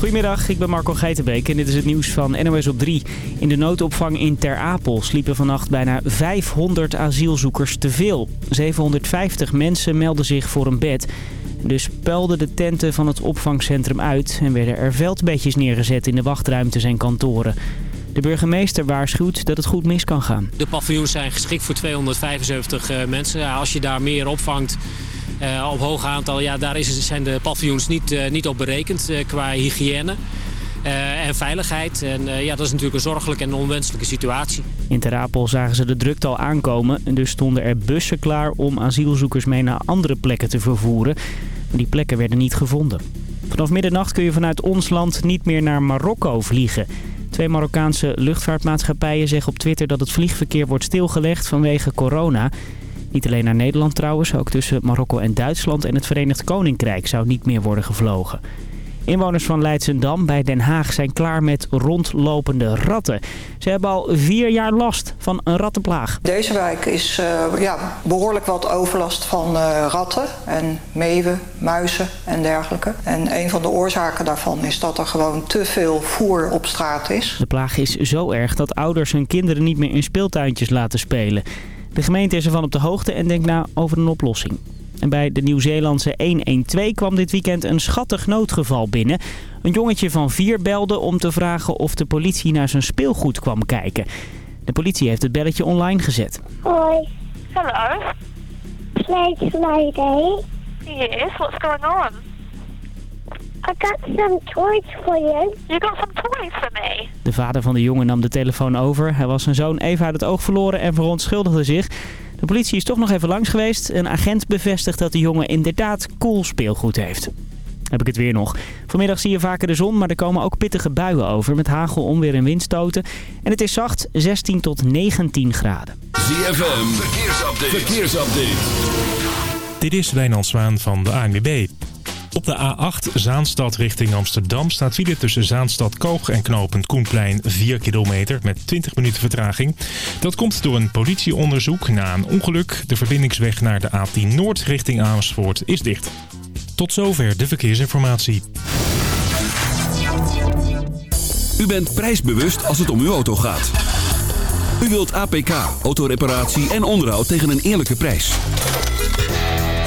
Goedemiddag, ik ben Marco Geitenbeek en dit is het nieuws van NOS op 3. In de noodopvang in Ter Apel sliepen vannacht bijna 500 asielzoekers te veel. 750 mensen melden zich voor een bed. Dus puilden de tenten van het opvangcentrum uit en werden er veldbedjes neergezet in de wachtruimtes en kantoren. De burgemeester waarschuwt dat het goed mis kan gaan. De paviljoens zijn geschikt voor 275 uh, mensen. Als je daar meer opvangt op hoog aantal, ja, daar is, zijn de paviljoens niet, uh, niet op berekend qua hygiëne. En veiligheid. En ja, dat is natuurlijk een zorgelijke en onwenselijke situatie. In Ter Apel zagen ze de drukte al aankomen. En dus stonden er bussen klaar om asielzoekers mee naar andere plekken te vervoeren. Maar die plekken werden niet gevonden. Vanaf middernacht kun je vanuit ons land niet meer naar Marokko vliegen. Twee Marokkaanse luchtvaartmaatschappijen zeggen op Twitter dat het vliegverkeer wordt stilgelegd vanwege corona. Niet alleen naar Nederland trouwens, ook tussen Marokko en Duitsland en het Verenigd Koninkrijk zou niet meer worden gevlogen. Inwoners van Leidsendam bij Den Haag zijn klaar met rondlopende ratten. Ze hebben al vier jaar last van een rattenplaag. Deze wijk is uh, ja, behoorlijk wat overlast van uh, ratten en meeuwen, muizen en dergelijke. En een van de oorzaken daarvan is dat er gewoon te veel voer op straat is. De plaag is zo erg dat ouders hun kinderen niet meer in speeltuintjes laten spelen. De gemeente is ervan op de hoogte en denkt na over een oplossing. En bij de Nieuw-Zeelandse 112 kwam dit weekend een schattig noodgeval binnen. Een jongetje van vier belde om te vragen of de politie naar zijn speelgoed kwam kijken. De politie heeft het belletje online gezet. Hoi. Hello. Today's Friday. Yes, what's going on? I got some toys for you. You got some toys for me? De vader van de jongen nam de telefoon over. Hij was zijn zoon even uit het oog verloren en verontschuldigde zich. De politie is toch nog even langs geweest. Een agent bevestigt dat de jongen inderdaad cool speelgoed heeft. Heb ik het weer nog. Vanmiddag zie je vaker de zon, maar er komen ook pittige buien over met hagel, onweer en windstoten. En het is zacht, 16 tot 19 graden. ZFM, verkeersupdate. verkeersupdate. Dit is Wijnand Zwaan van de ANWB. Op de A8 Zaanstad richting Amsterdam staat file tussen Zaanstad Koog en knooppunt Koenplein 4 kilometer met 20 minuten vertraging. Dat komt door een politieonderzoek na een ongeluk. De verbindingsweg naar de A10 Noord richting Amersfoort is dicht. Tot zover de verkeersinformatie. U bent prijsbewust als het om uw auto gaat. U wilt APK, autoreparatie en onderhoud tegen een eerlijke prijs.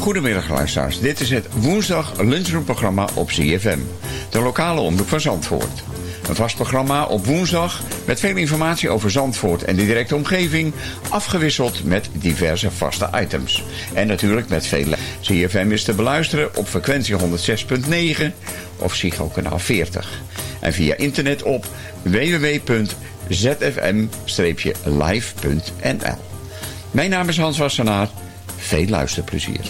Goedemiddag luisteraars, dit is het woensdag lunchroomprogramma op ZFM. De lokale omroep van Zandvoort. Een vast programma op woensdag met veel informatie over Zandvoort en de directe omgeving, afgewisseld met diverse vaste items. En natuurlijk met vele. CFM is te beluisteren op frequentie 106.9 of Psycho kanaal 40. En via internet op www.zfm-live.nl Mijn naam is Hans Wassenaar. Veel luisterplezier.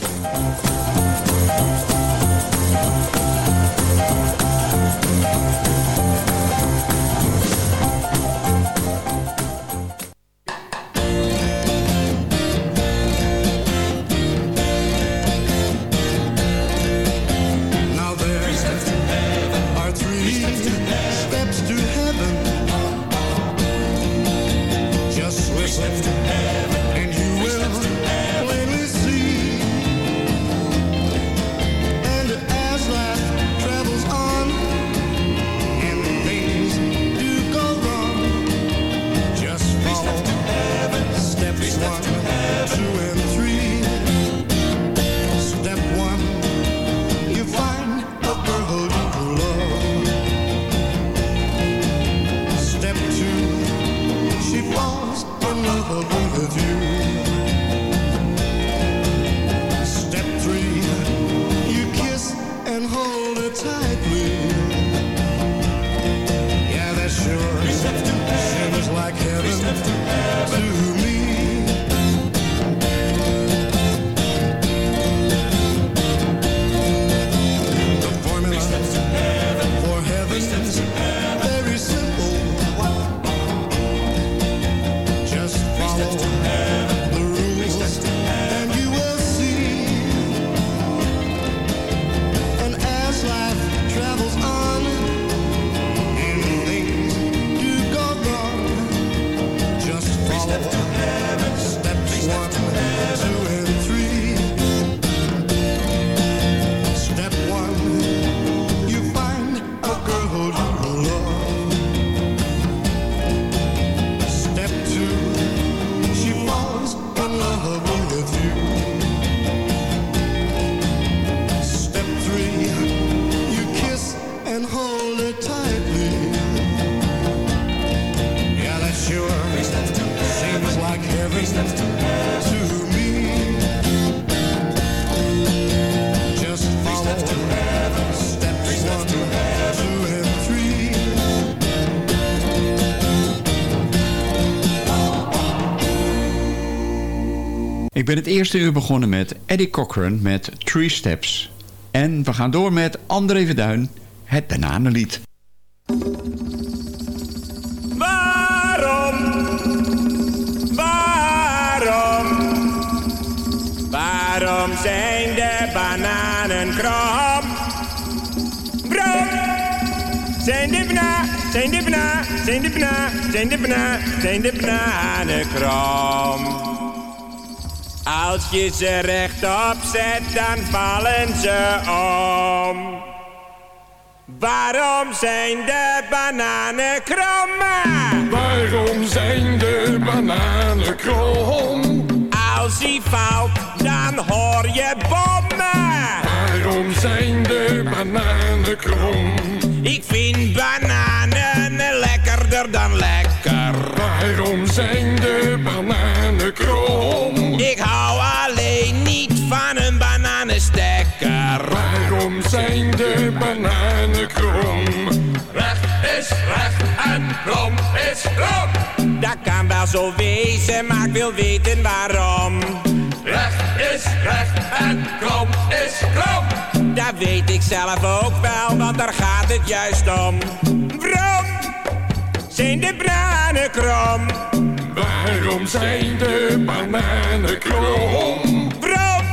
Ben het eerste uur begonnen met Eddie Cochran met Three Steps. En we gaan door met André Verduin, het Bananenlied. Waarom? Waarom? Waarom zijn de bananen krom? Brom! Zijn de bana, zijn de bana, zijn de bana, zijn de bana, zijn de bananen krom? Als je ze rechtop zet, dan vallen ze om. Waarom zijn de bananen krom? Waarom zijn de bananen krom? Als hij valt, dan hoor je bommen. Waarom zijn de bananen krom? Ik vind bananen lekkerder dan lekker. Waarom zijn de bananen en krom is krom. Dat kan wel zo wezen, maar ik wil weten waarom. Recht is recht en krom is krom. Dat weet ik zelf ook wel, want daar gaat het juist om. Waarom zijn de bananen krom? Waarom zijn de bananen krom? Waarom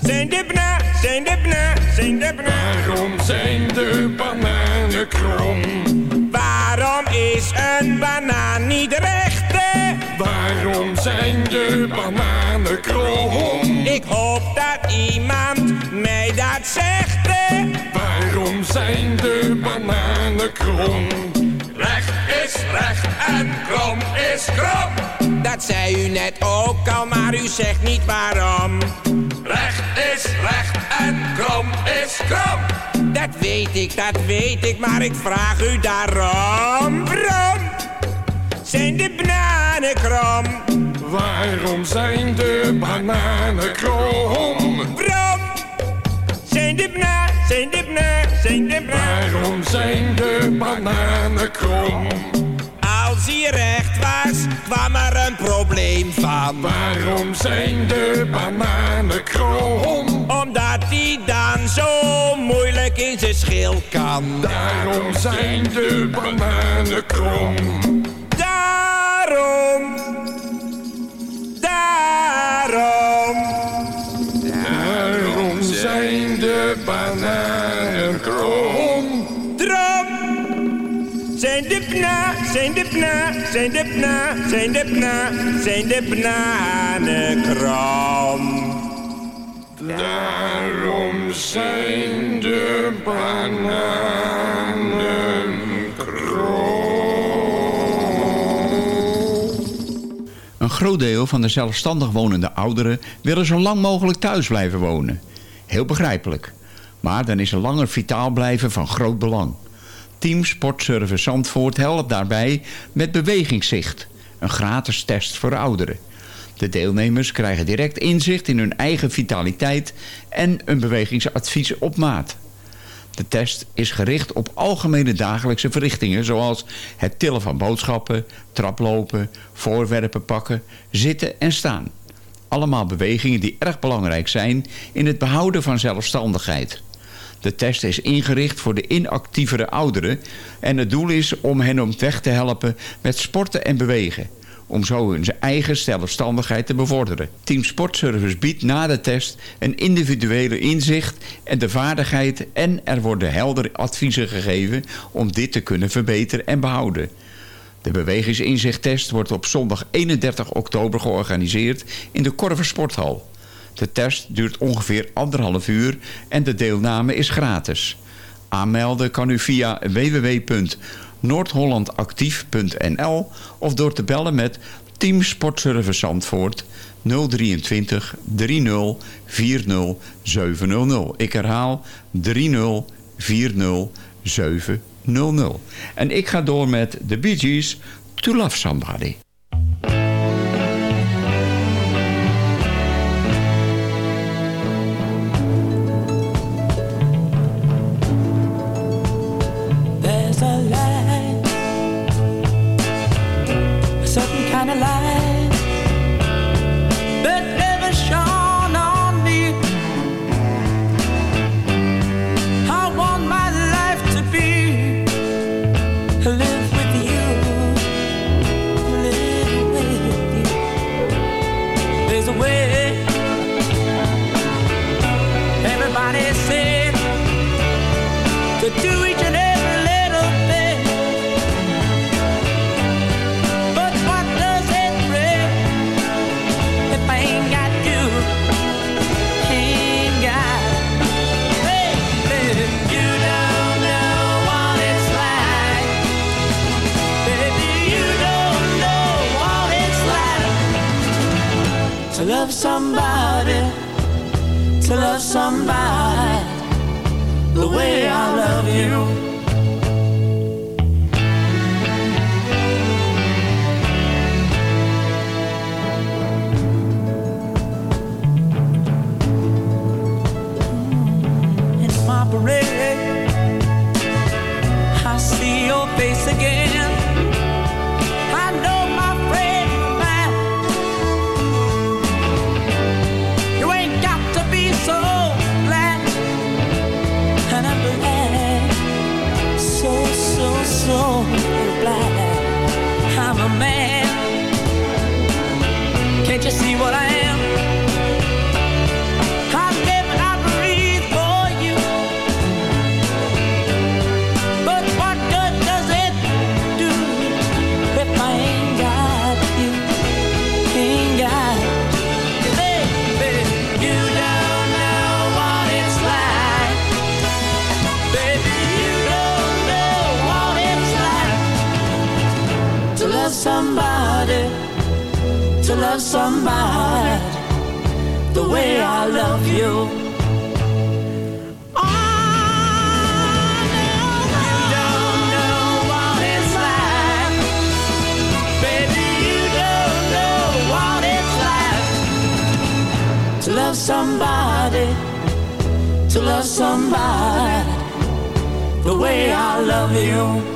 zijn de bana, zijn de bana, zijn de bana? Waarom zijn de bananen krom? Waarom is een banaan niet recht? hè? Waarom zijn de bananen krom? Ik hoop dat iemand mij dat zegt. hè? Waarom zijn de bananen krom? Recht is recht en krom is krom. Dat zei u net ook al, maar u zegt niet waarom. Recht is recht en krom is krom. Dat weet ik, dat weet ik, maar ik vraag u daarom. Zijn de bananen krom? Waarom zijn de bananen krom? Waarom zijn de bananen, zijn de bananen, zijn de bananen? Waarom zijn de bananen krom? Als hij recht was, kwam er een probleem van. Waarom zijn de bananen krom? Omdat hij dan zo moeilijk in zijn schil kan. Daarom zijn de bananen krom. Daarom. Daarom. Daarom zijn de bananen krom. Drom. Zijn de bna, zijn de bna, zijn de bna, zijn krom. Daarom zijn de bananen krom. Een groot deel van de zelfstandig wonende ouderen willen zo lang mogelijk thuis blijven wonen. Heel begrijpelijk. Maar dan is een langer vitaal blijven van groot belang. Team Sportservice Zandvoort helpt daarbij met bewegingszicht. een gratis test voor ouderen. De deelnemers krijgen direct inzicht in hun eigen vitaliteit en een bewegingsadvies op maat. De test is gericht op algemene dagelijkse verrichtingen... zoals het tillen van boodschappen, traplopen, voorwerpen pakken, zitten en staan. Allemaal bewegingen die erg belangrijk zijn in het behouden van zelfstandigheid. De test is ingericht voor de inactievere ouderen... en het doel is om hen op weg te helpen met sporten en bewegen om zo hun eigen zelfstandigheid te bevorderen. Team Sportservice biedt na de test een individuele inzicht en de vaardigheid... en er worden helder adviezen gegeven om dit te kunnen verbeteren en behouden. De bewegingsinzichttest wordt op zondag 31 oktober georganiseerd in de Korver Sporthal. De test duurt ongeveer anderhalf uur en de deelname is gratis. Aanmelden kan u via www.noordhollandactief.nl of door te bellen met Team Sportservice Zandvoort 023 30 40 700. Ik herhaal 30 40 700. En ik ga door met de Bee Gees, To Love Somebody. Somebody love somebody, to love somebody the way I love you.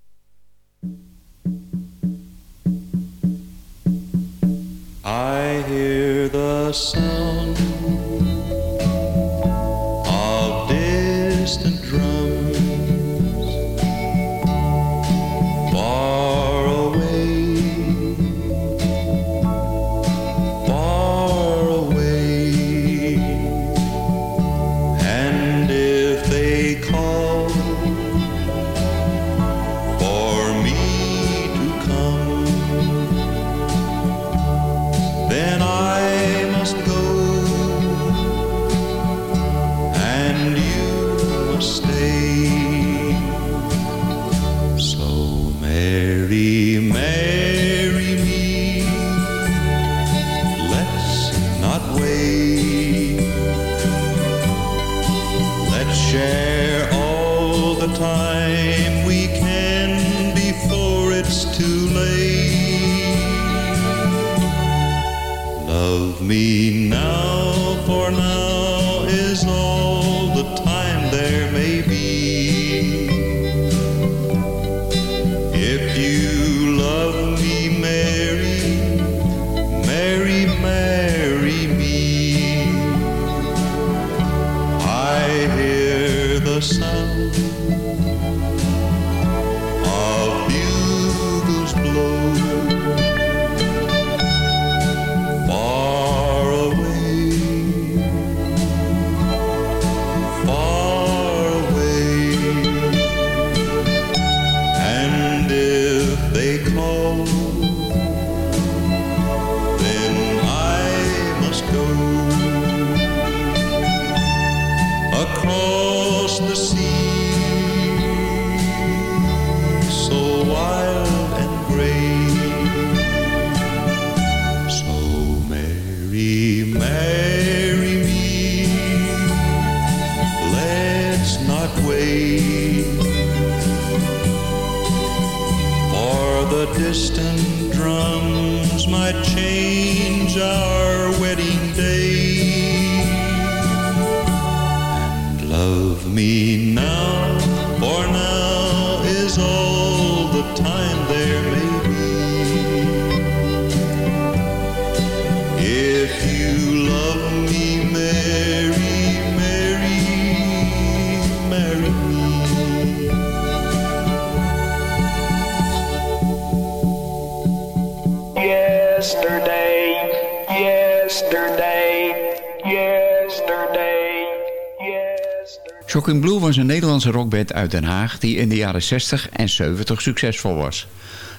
Shocking Blue was een Nederlandse rockband uit Den Haag die in de jaren 60 en 70 succesvol was.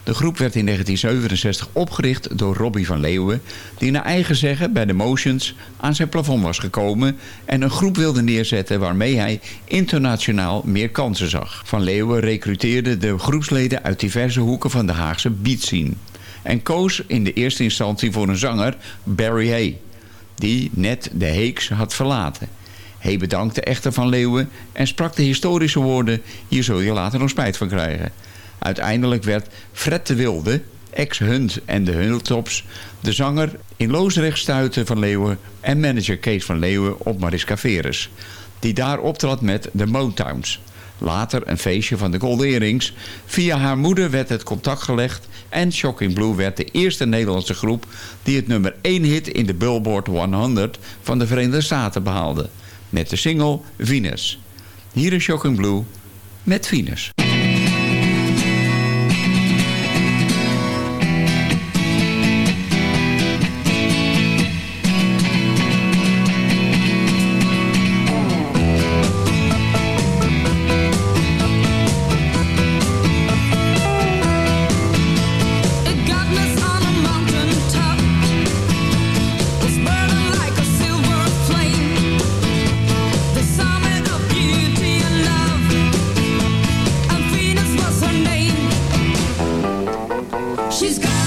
De groep werd in 1967 opgericht door Robbie van Leeuwen... die naar eigen zeggen bij de Motions aan zijn plafond was gekomen... en een groep wilde neerzetten waarmee hij internationaal meer kansen zag. Van Leeuwen recruteerde de groepsleden uit diverse hoeken van de Haagse beatscene... en koos in de eerste instantie voor een zanger, Barry Hay... die net de Heeks had verlaten... Hij bedankte echter Van Leeuwen en sprak de historische woorden... hier zul je later nog spijt van krijgen. Uiteindelijk werd Fred de Wilde, ex-Hunt en de Hunteltops... de zanger in Loosdrecht stuitte Van Leeuwen... en manager Kees van Leeuwen op Mariska Veres... die daar optrad met de Motowns. Later een feestje van de Golden Earrings. Via haar moeder werd het contact gelegd... en Shocking Blue werd de eerste Nederlandse groep... die het nummer 1 hit in de Billboard 100 van de Verenigde Staten behaalde... met de single Venus. Hier is Shocking Blue met Venus. She's got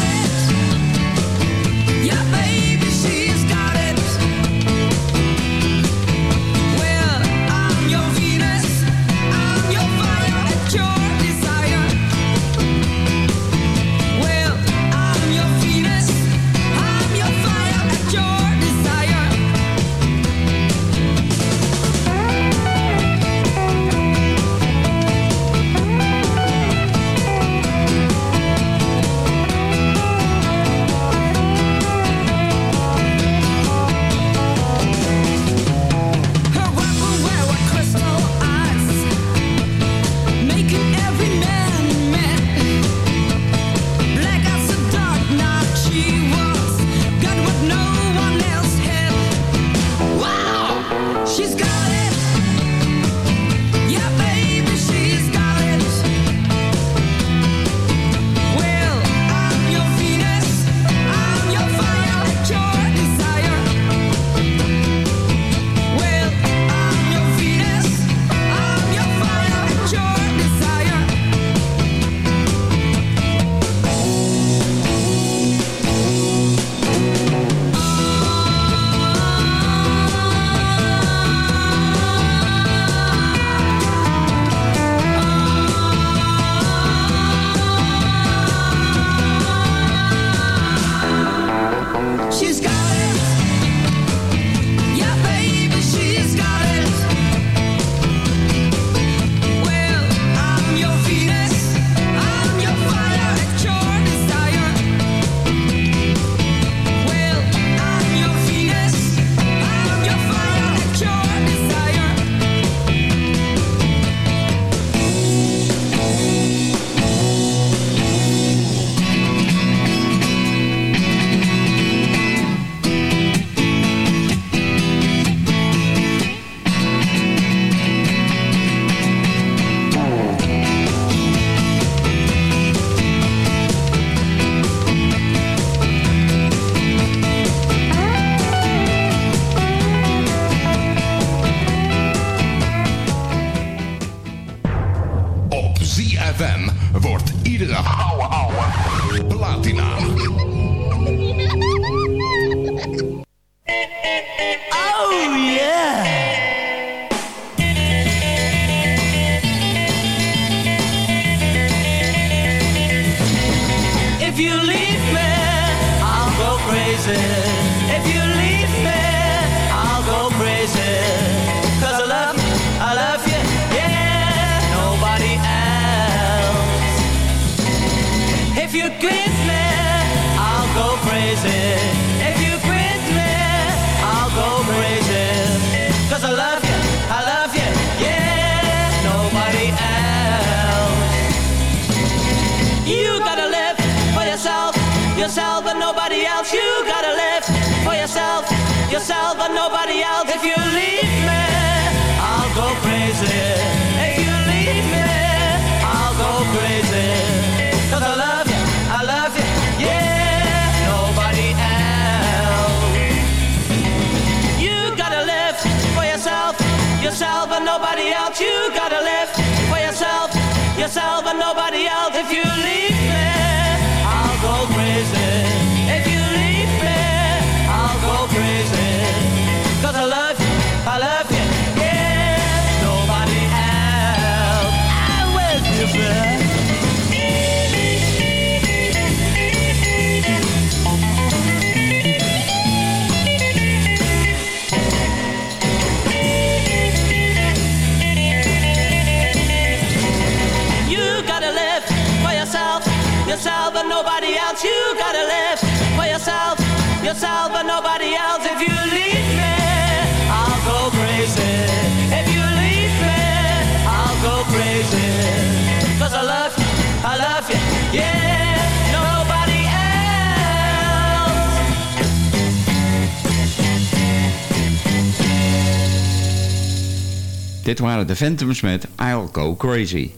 Dit waren de Phantoms met I'll Go Crazy.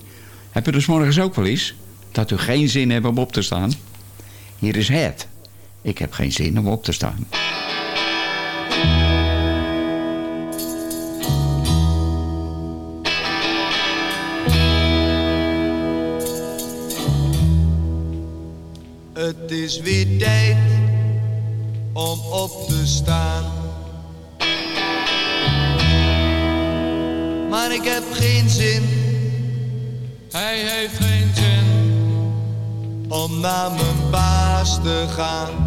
Heb je dus morgens ook wel eens dat u geen zin hebt om op te staan? Hier is het. Ik heb geen zin om op te staan. Het is weer tijd om op te staan. maar ik heb geen zin. Hij heeft geen zin om naar mijn baas te gaan.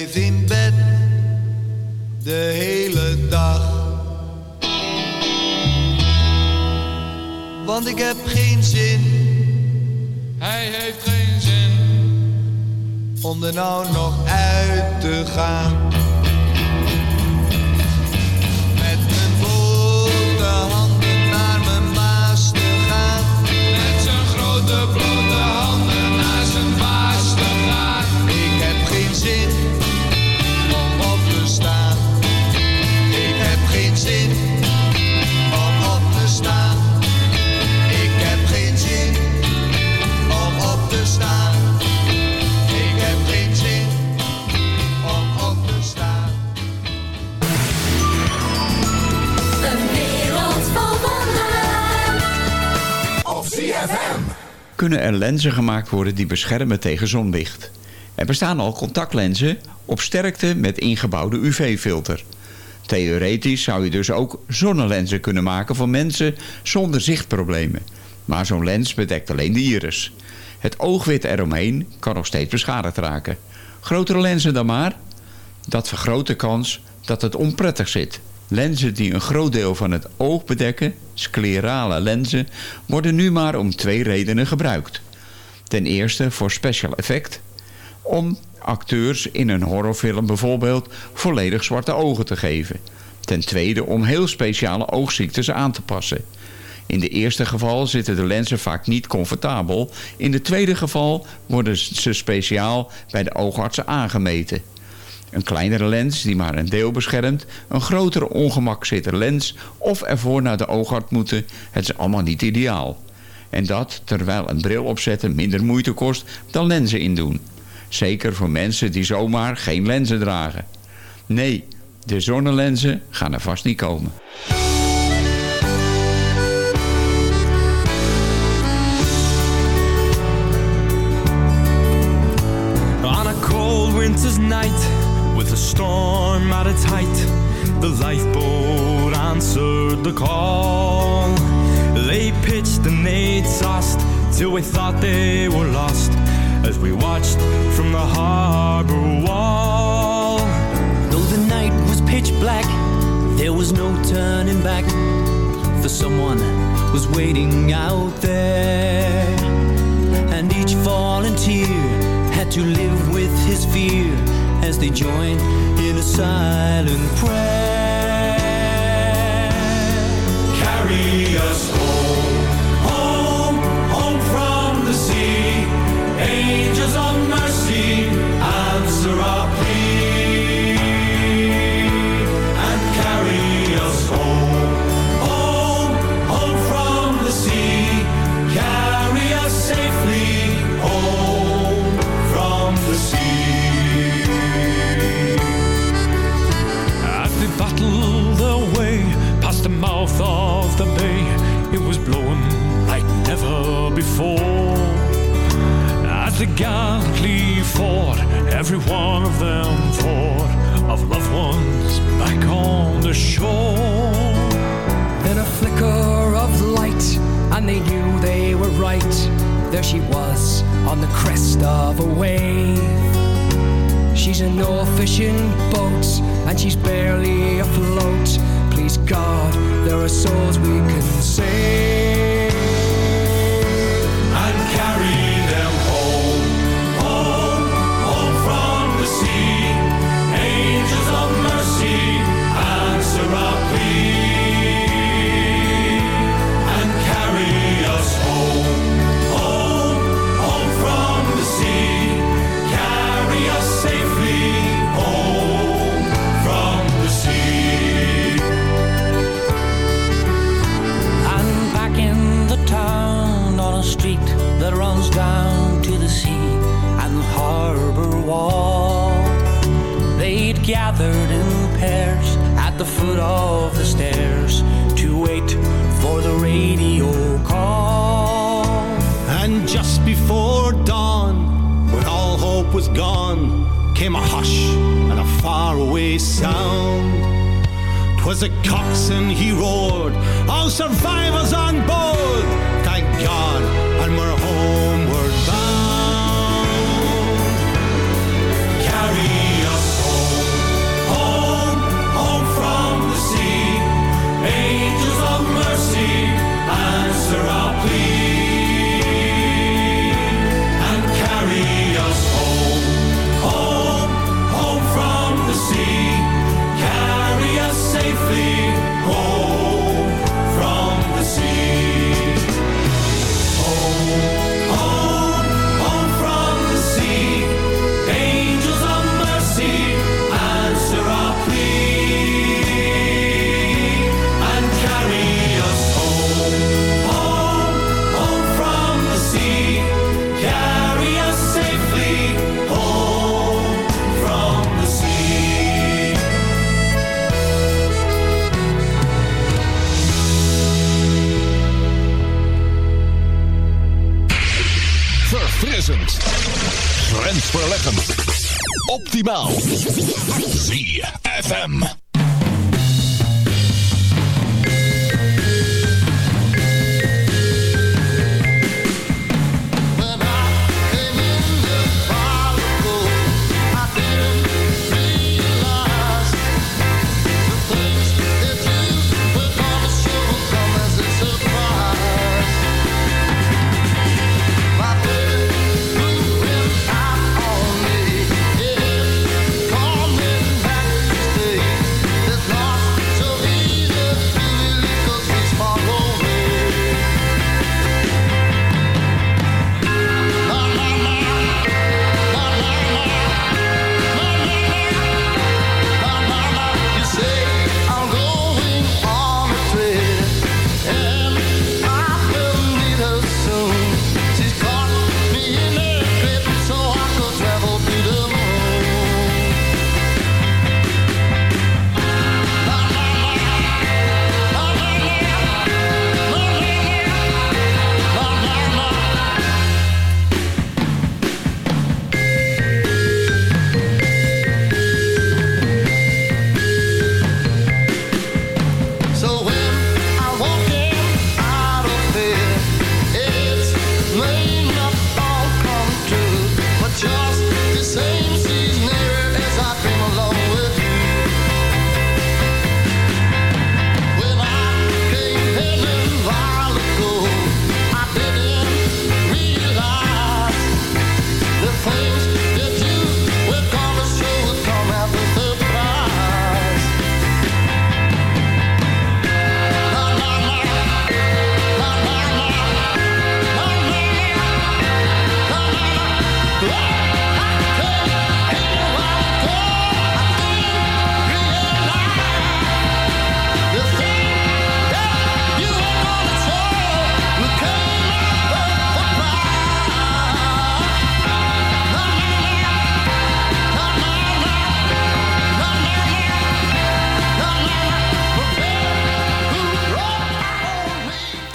blijf in bed de hele dag. Want ik heb geen zin. Hij heeft geen zin. Om er nou nog uit te gaan. Kunnen er lenzen gemaakt worden die beschermen tegen zonlicht. Er bestaan al contactlenzen op sterkte met ingebouwde UV-filter. Theoretisch zou je dus ook zonnelenzen kunnen maken voor mensen zonder zichtproblemen. Maar zo'n lens bedekt alleen de iris. Het oogwit eromheen kan nog steeds beschadigd raken. Grotere lenzen dan maar? Dat vergroot de kans dat het onprettig zit. Lenzen die een groot deel van het oog bedekken, sclerale lenzen, worden nu maar om twee redenen gebruikt. Ten eerste voor special effect, om acteurs in een horrorfilm bijvoorbeeld volledig zwarte ogen te geven. Ten tweede om heel speciale oogziektes aan te passen. In de eerste geval zitten de lenzen vaak niet comfortabel. In het tweede geval worden ze speciaal bij de oogartsen aangemeten. Een kleinere lens die maar een deel beschermt, een grotere ongemakzitter lens of ervoor naar de oogarts moeten, het is allemaal niet ideaal. En dat terwijl een bril opzetten minder moeite kost dan lenzen indoen. Zeker voor mensen die zomaar geen lenzen dragen. Nee, de zonnelenzen gaan er vast niet komen. Lifeboat answered the call. They pitched and they tossed till we thought they were lost as we watched from the harbor wall. Though the night was pitch black, there was no turning back. For someone was waiting out there. And each volunteer had to live with his fear as they joined in a silent prayer. Carry us home, the bay, it was blowing like never before. As they gallantly fought, every one of them thought of loved ones back on the shore. Then a flicker of light, and they knew they were right. There she was on the crest of a wave. She's in no fishing boat, and she's barely afloat. God, there are souls we can save. and carry them home, home, home from the sea.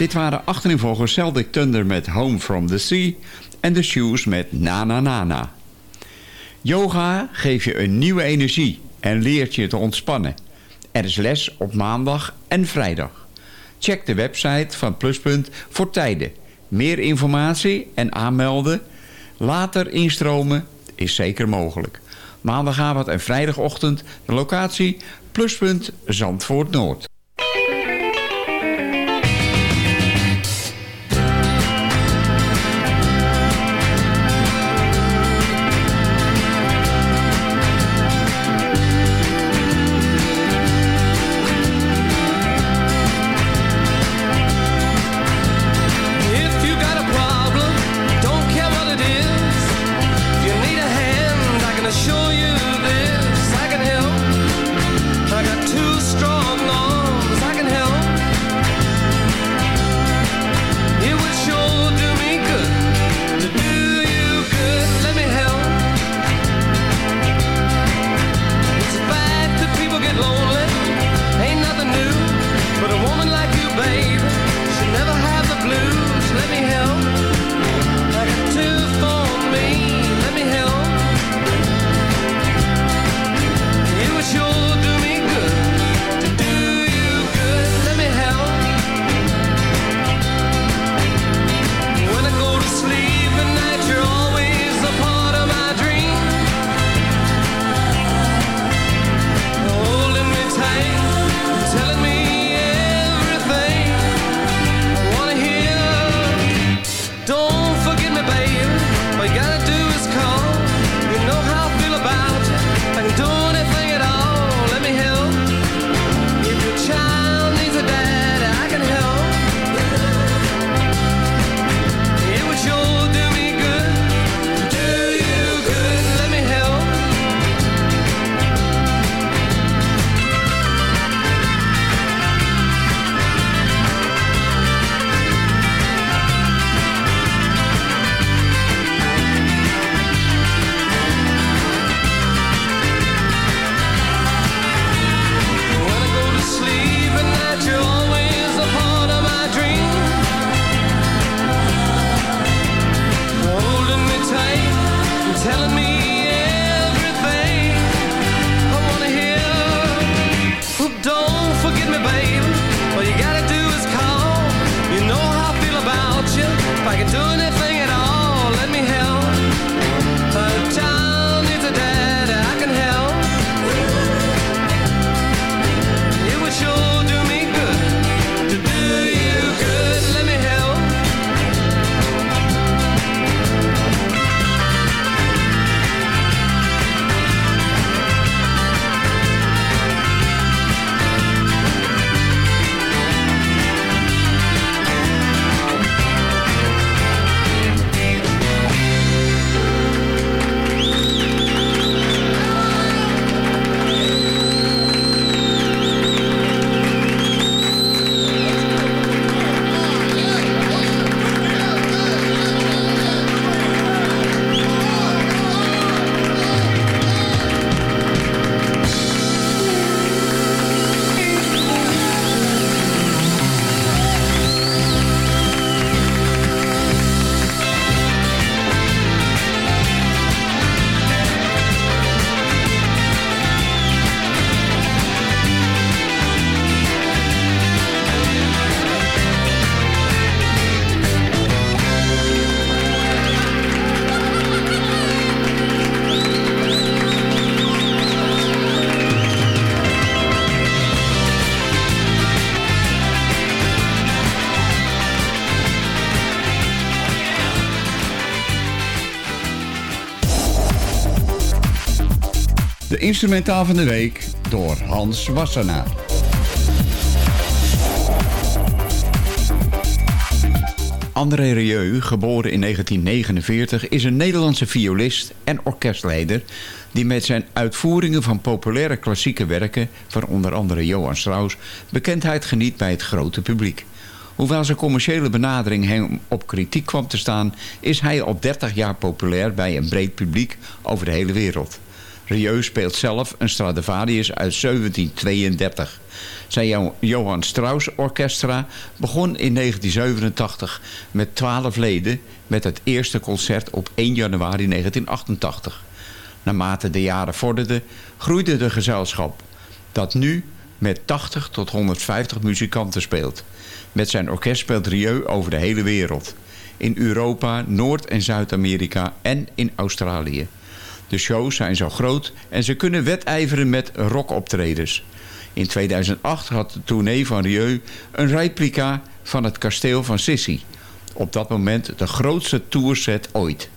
Dit waren achtereenvolgens Celtic Thunder met Home from the Sea en The Shoes met Na Na Na Na. Yoga geeft je een nieuwe energie en leert je te ontspannen. Er is les op maandag en vrijdag. Check de website van Pluspunt voor tijden. Meer informatie en aanmelden. Later instromen is zeker mogelijk. Maandagavond en vrijdagochtend de locatie Pluspunt Zandvoort Noord. Instrumentaal van de week door Hans Wassenaar. André Rieu, geboren in 1949, is een Nederlandse violist en orkestleider die met zijn uitvoeringen van populaire klassieke werken, van onder andere Johann Strauss, bekendheid geniet bij het grote publiek. Hoewel zijn commerciële benadering hem op kritiek kwam te staan, is hij al 30 jaar populair bij een breed publiek over de hele wereld. Rieu speelt zelf een Stradivarius uit 1732. Zijn Jo- Johann Strauss Orchestra begon in 1987 met 12 leden met het eerste concert op 1 januari 1988. Naarmate de jaren vorderden groeide de gezelschap dat nu met 80 tot 150 muzikanten speelt. Met zijn orkest speelt Rieu over de hele wereld. In Europa, Noord- en Zuid-Amerika en in Australië. De shows zijn zo groot en ze kunnen wedijveren met rockoptredens. In 2008 had de tournee van Rieu een replica van het kasteel van Sissi. Op dat moment de grootste tourset ooit.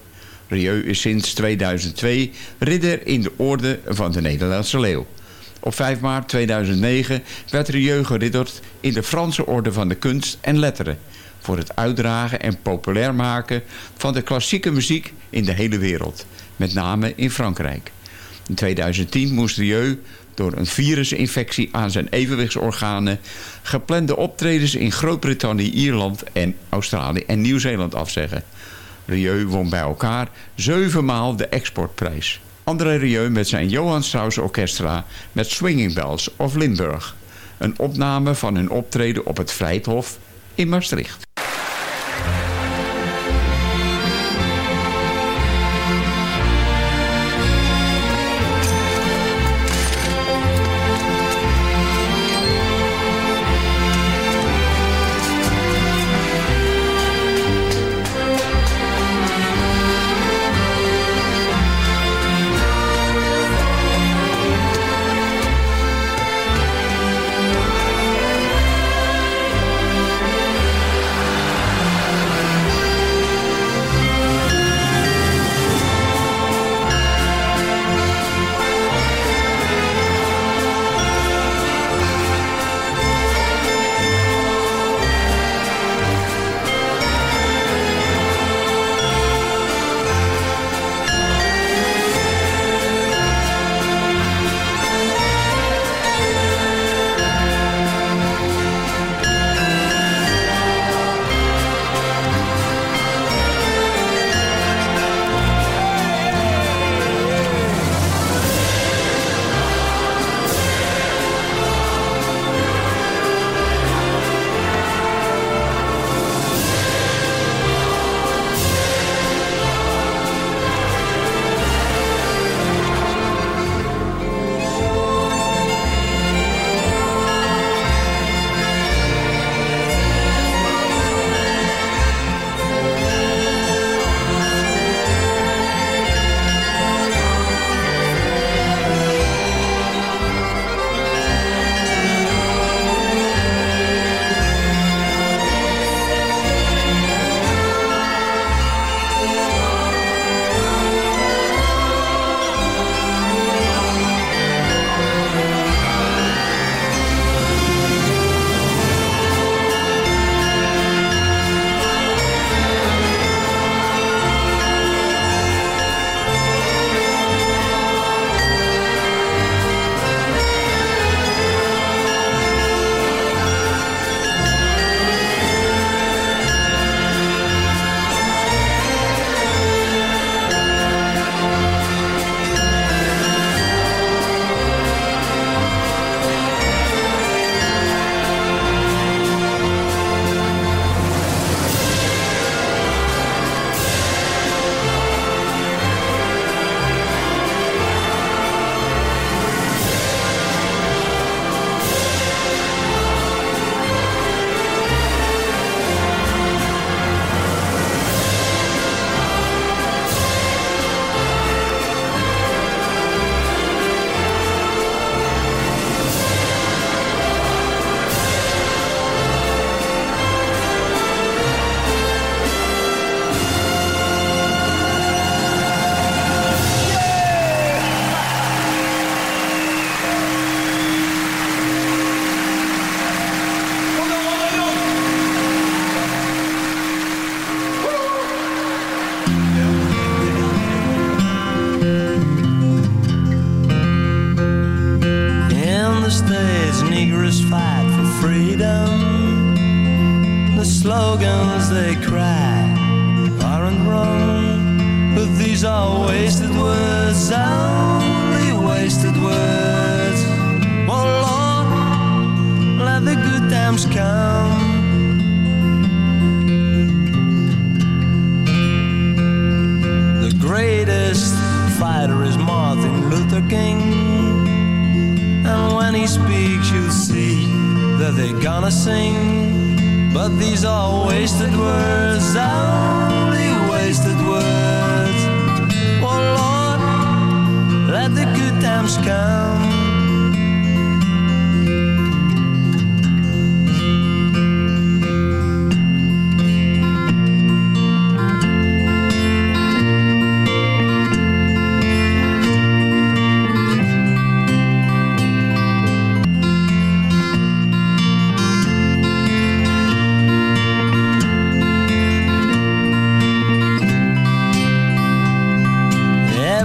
Rieu is sinds 2002 ridder in de orde van de Nederlandse Leeuw. Op 5 maart 2009 werd Rieu geridderd in de Franse orde van de kunst en letteren... voor het uitdragen en populair maken van de klassieke muziek in de hele wereld. Met name in Frankrijk. In 2010 moest Rieu door een virusinfectie aan zijn evenwichtsorganen... geplande optredens in Groot-Brittannië, Ierland en Australië en Nieuw-Zeeland afzeggen. Rieu won bij elkaar zevenmaal de exportprijs. André Rieu met zijn Johann Strauss Orchestra met Swinging Bells of Limburg. Een opname van hun optreden op het Vrijthof in Maastricht.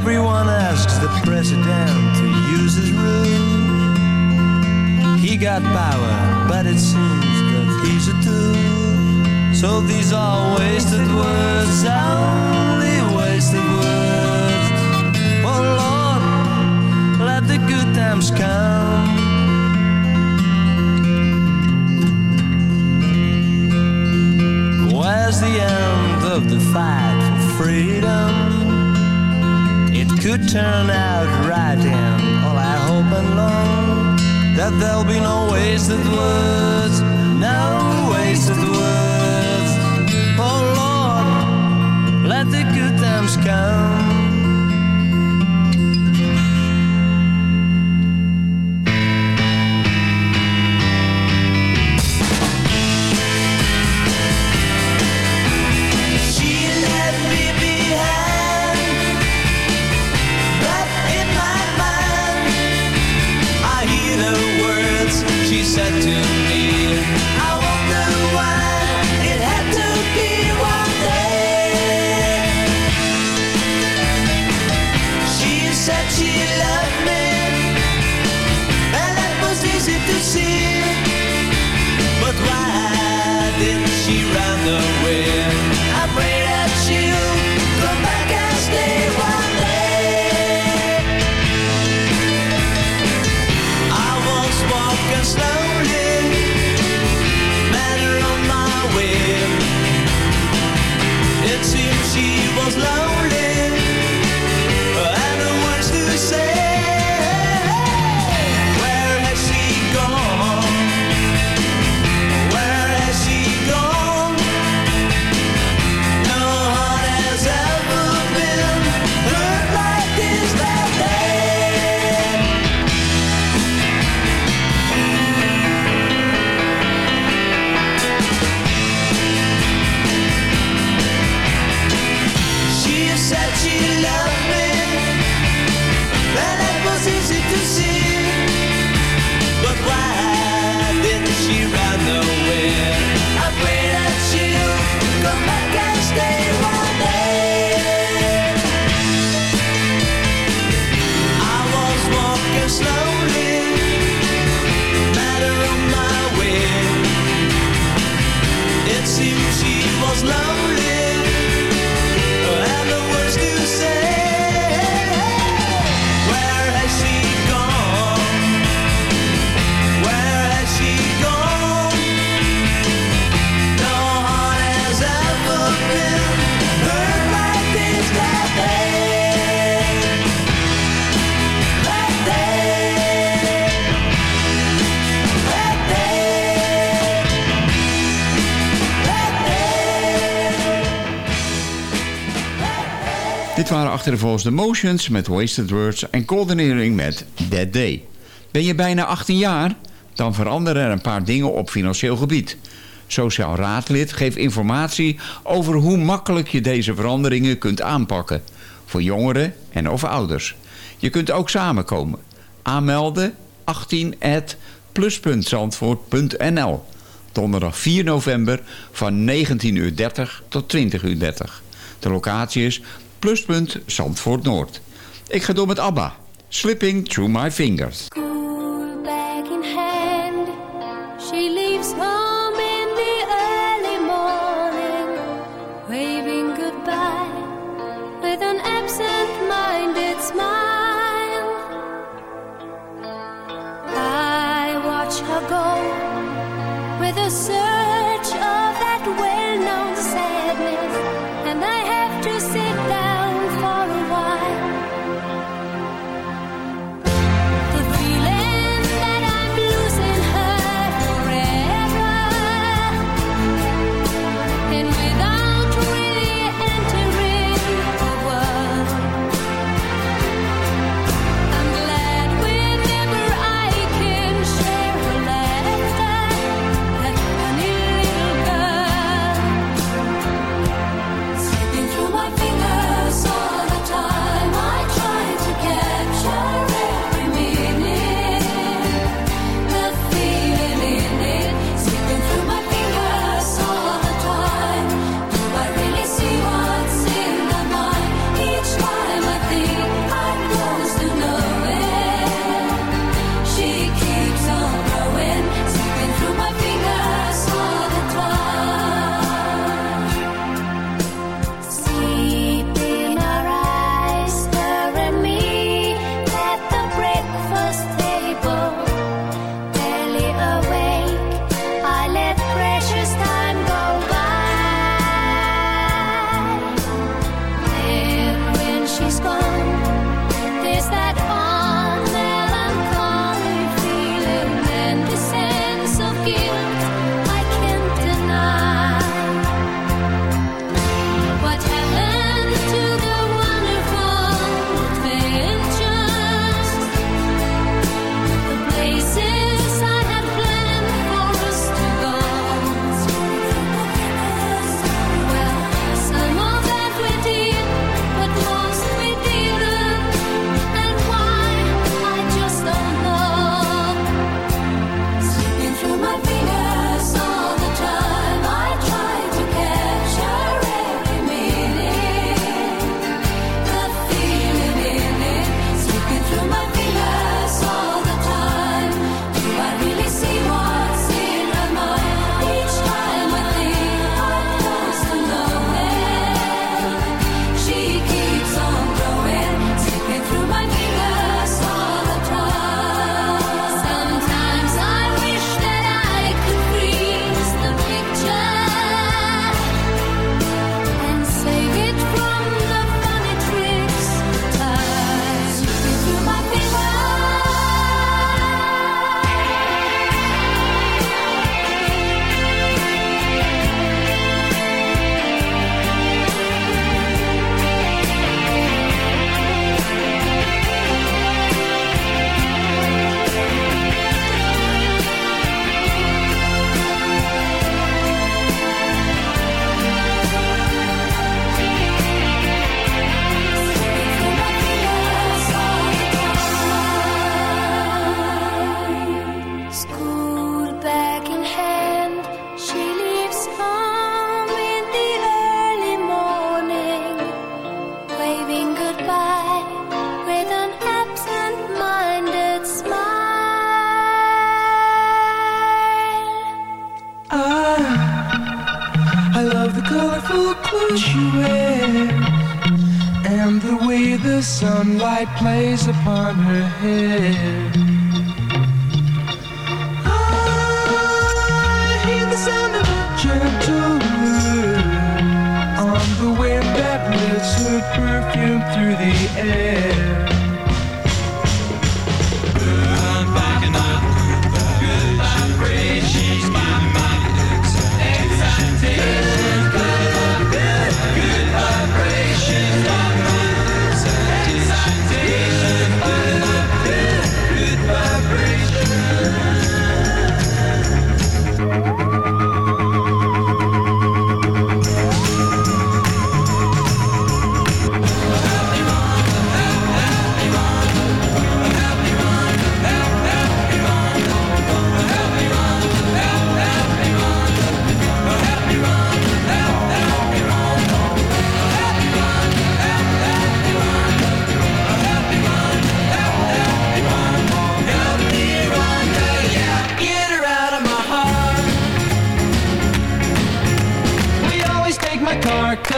Everyone asks the president to use his rules. He got power, but it seems that he's a tool. So these are wasted words, only wasted words. Oh Lord, let the good times come. Where's the end of the fight for freedom? Could turn out right, and all I hope and long that there'll be no wasted words, no wasted words. Oh Lord, let the good times come. Volgens de Motions met Wasted Words en Coordinating met That Day. Ben je bijna 18 jaar? Dan veranderen er een paar dingen op financieel gebied. Sociaal raadlid geeft informatie over hoe makkelijk je deze veranderingen kunt aanpakken. Voor jongeren en of ouders. Je kunt ook samenkomen. Aanmelden 18 plus.zandvoort.nl Donderdag 4 november van 19.30 tot 20.30 De locatie is Pluspunt Zandvoort Noord. Ik ga door met ABBA. Slipping Through My Fingers. sunlight plays upon her hair.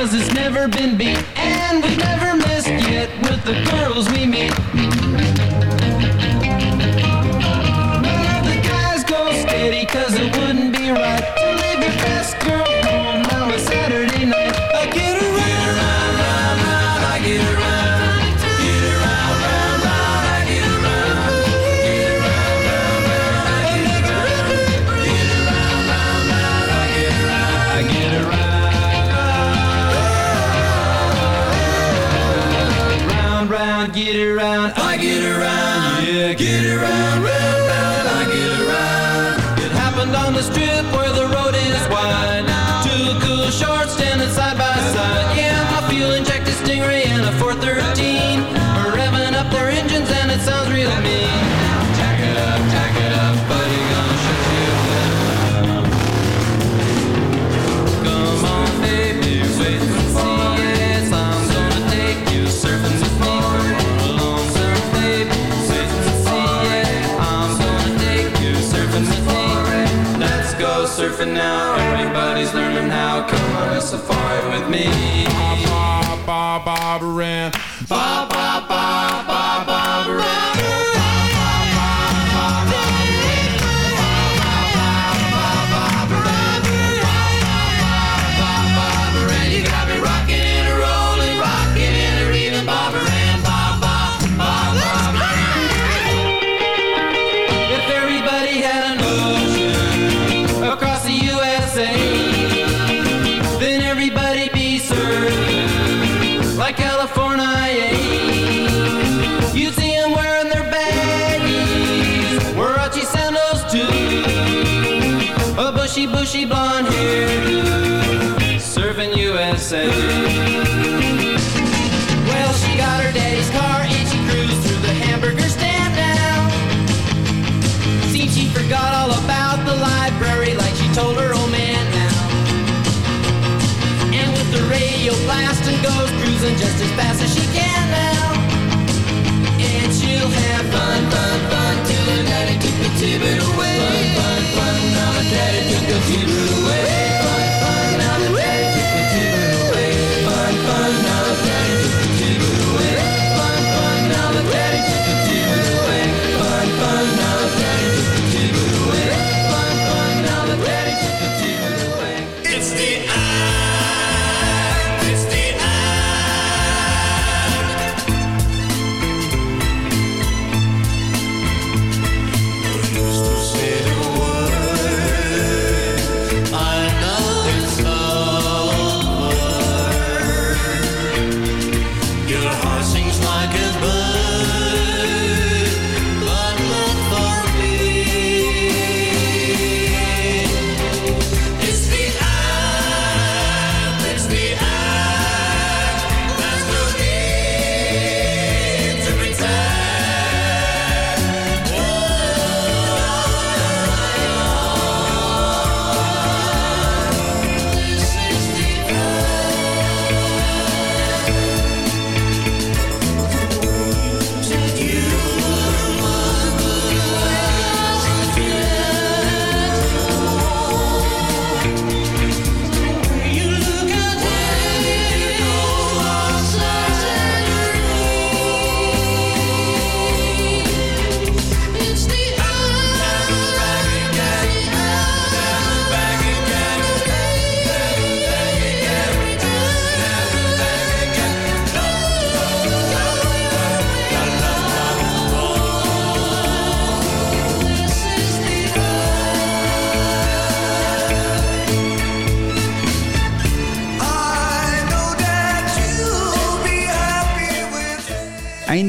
cause it's never been beat. And we've never missed yet with the girls we meet. with me. Bob, Bob, Bob, Bob, said Well, she got her daddy's car and she cruised through the hamburger stand now. See, she forgot all about the library like she told her old man now. And with the radio blasting goes cruising just as fast as she can.